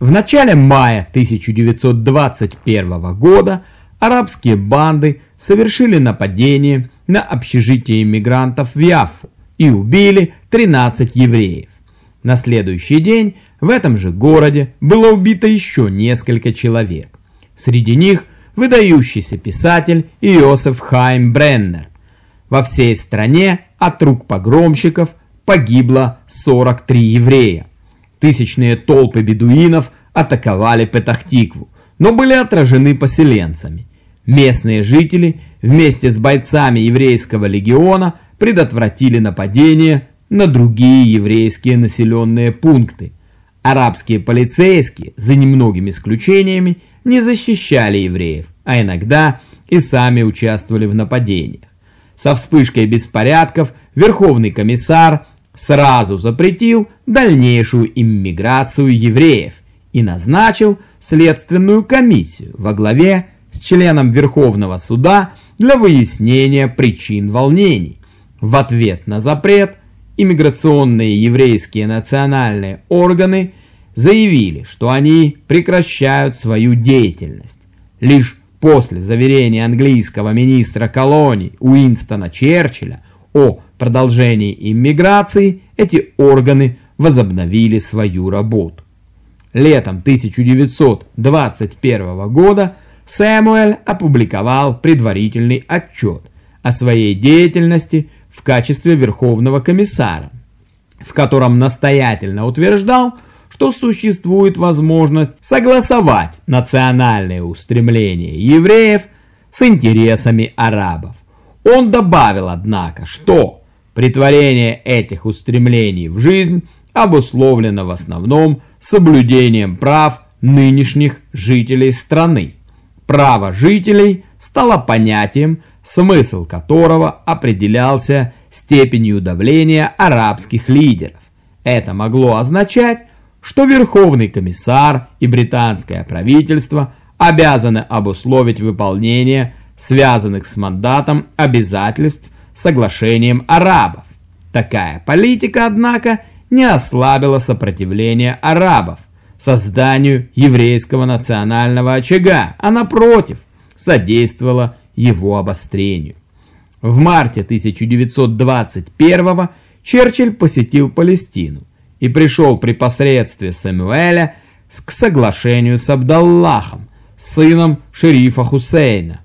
В начале мая 1921 года арабские банды совершили нападение на общежитие иммигрантов в Яффу и убили 13 евреев. На следующий день в этом же городе было убито еще несколько человек. Среди них выдающийся писатель Иосиф Хайм Бреннер. Во всей стране от рук погромщиков погибло 43 еврея. Тысячные толпы бедуинов атаковали Петахтикву, но были отражены поселенцами. Местные жители вместе с бойцами еврейского легиона предотвратили нападение на другие еврейские населенные пункты. Арабские полицейские, за немногими исключениями, не защищали евреев, а иногда и сами участвовали в нападениях. Со вспышкой беспорядков Верховный комиссар сразу запретил дальнейшую иммиграцию евреев и назначил следственную комиссию во главе с членом Верховного суда для выяснения причин волнений. В ответ на запрет иммиграционные еврейские национальные органы заявили, что они прекращают свою деятельность. Лишь после заверения английского министра колоний Уинстона Черчилля о продолжении иммиграции эти органы возобновили свою работу. Летом 1921 года Сэмуэль опубликовал предварительный отчет о своей деятельности в качестве Верховного комиссара, в котором настоятельно утверждал, что существует возможность согласовать национальные устремления евреев с интересами арабов. Он добавил, однако, что Притворение этих устремлений в жизнь обусловлено в основном соблюдением прав нынешних жителей страны. Право жителей стало понятием, смысл которого определялся степенью давления арабских лидеров. Это могло означать, что Верховный комиссар и британское правительство обязаны обусловить выполнение связанных с мандатом обязательств соглашением арабов. Такая политика, однако, не ослабила сопротивление арабов созданию еврейского национального очага, а напротив, содействовала его обострению. В марте 1921 Черчилль посетил Палестину и пришел при посредстве Самуэля к соглашению с Абдаллахом, сыном шерифа Хусейна,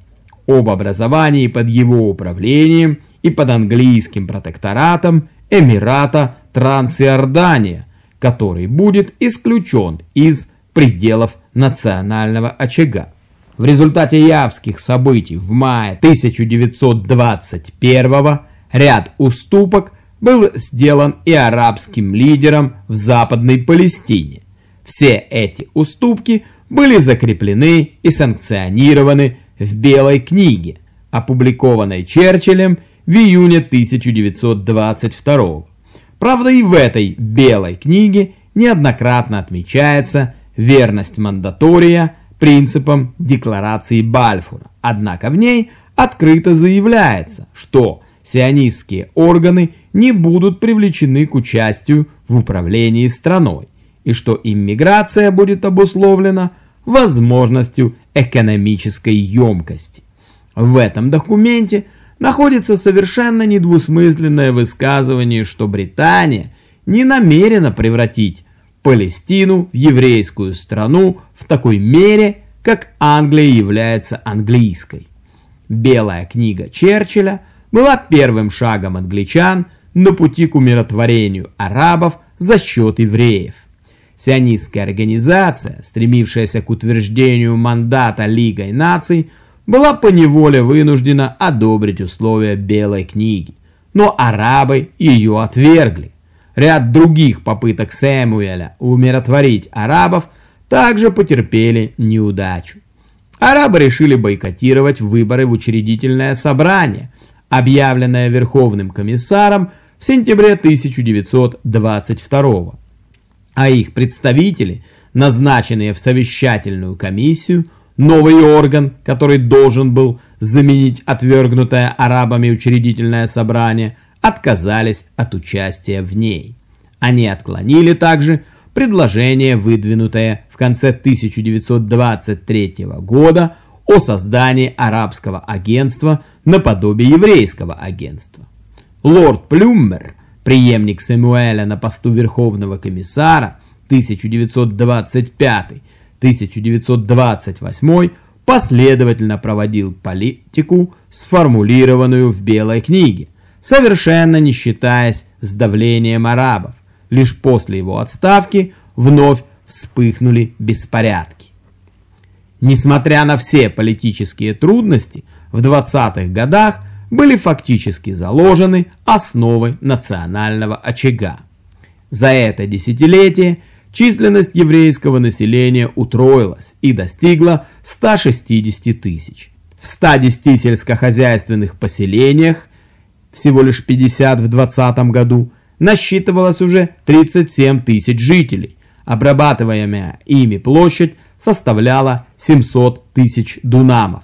об образовании под его управлением и под английским протекторатом Эмирата Трансиордания, который будет исключен из пределов национального очага. В результате явских событий в мае 1921 ряд уступок был сделан и арабским лидерам в Западной Палестине. Все эти уступки были закреплены и санкционированы в Белой книге, опубликованной Черчиллем в июне 1922 Правда и в этой белой книге неоднократно отмечается верность мандатория принципам декларации Бальфура. Однако в ней открыто заявляется, что сионистские органы не будут привлечены к участию в управлении страной и что иммиграция будет обусловлена возможностью экономической емкости. В этом документе находится совершенно недвусмысленное высказывание, что Британия не намерена превратить Палестину в еврейскую страну в такой мере, как Англия является английской. Белая книга Черчилля была первым шагом англичан на пути к умиротворению арабов за счет евреев. Сионистская организация, стремившаяся к утверждению мандата Лигой наций, была поневоле вынуждена одобрить условия Белой книги, но арабы ее отвергли. Ряд других попыток Сэмуэля умиротворить арабов также потерпели неудачу. Арабы решили бойкотировать выборы в учредительное собрание, объявленное Верховным комиссаром в сентябре 1922 а их представители, назначенные в совещательную комиссию, Новый орган, который должен был заменить отвергнутое арабами учредительное собрание, отказались от участия в ней. Они отклонили также предложение, выдвинутое в конце 1923 года о создании арабского агентства наподобие еврейского агентства. Лорд Плюммер, преемник Сэмуэля на посту Верховного комиссара 1925-1928, последовательно проводил политику, сформулированную в Белой книге, совершенно не считаясь с давлением арабов. Лишь после его отставки вновь вспыхнули беспорядки. Несмотря на все политические трудности, в 20-х годах были фактически заложены основы национального очага. За это десятилетие численность еврейского населения утроилась и достигла 160 тысяч. В 110 сельскохозяйственных поселениях, всего лишь 50 в 2020 году, насчитывалось уже 37 тысяч жителей. Обрабатываемая ими площадь составляла 700 тысяч дунамов.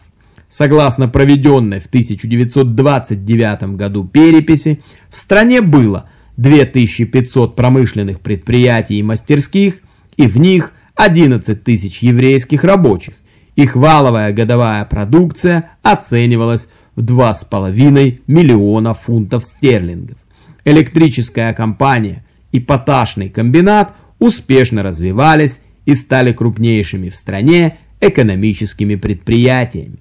Согласно проведенной в 1929 году переписи, в стране было 2500 промышленных предприятий и мастерских, и в них 11 тысяч еврейских рабочих. Их валовая годовая продукция оценивалась в 2,5 миллиона фунтов стерлингов. Электрическая компания и поташный комбинат успешно развивались и стали крупнейшими в стране экономическими предприятиями.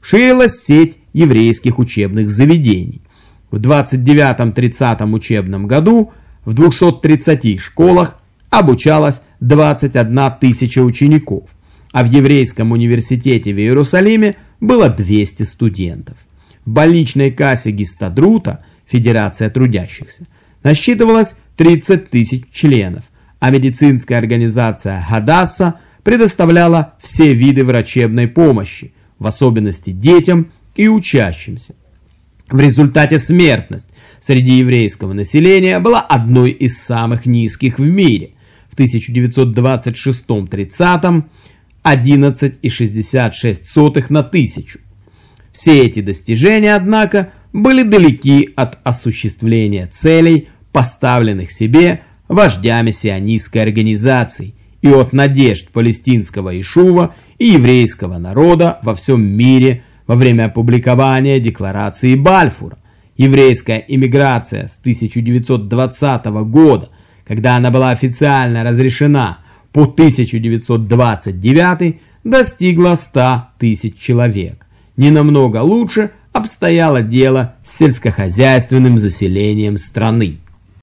Ширилась сеть еврейских учебных заведений. В 29-30 учебном году в 230 школах обучалось 21 тысяча учеников, а в еврейском университете в Иерусалиме было 200 студентов. В больничной кассе Гистадрута, Федерация трудящихся, насчитывалось 30 тысяч членов, а медицинская организация Хадасса предоставляла все виды врачебной помощи, в особенности детям и учащимся. В результате смертность среди еврейского населения была одной из самых низких в мире. В 1926-30 11,66 на тысячу. Все эти достижения, однако, были далеки от осуществления целей, поставленных себе вождями сионистской организации и от надежд палестинского Ишува и еврейского народа во всем мире во время опубликования декларации Бальфура. Еврейская иммиграция с 1920 года, когда она была официально разрешена по 1929, достигла 100 тысяч человек. Не намного лучше обстояло дело с сельскохозяйственным заселением страны.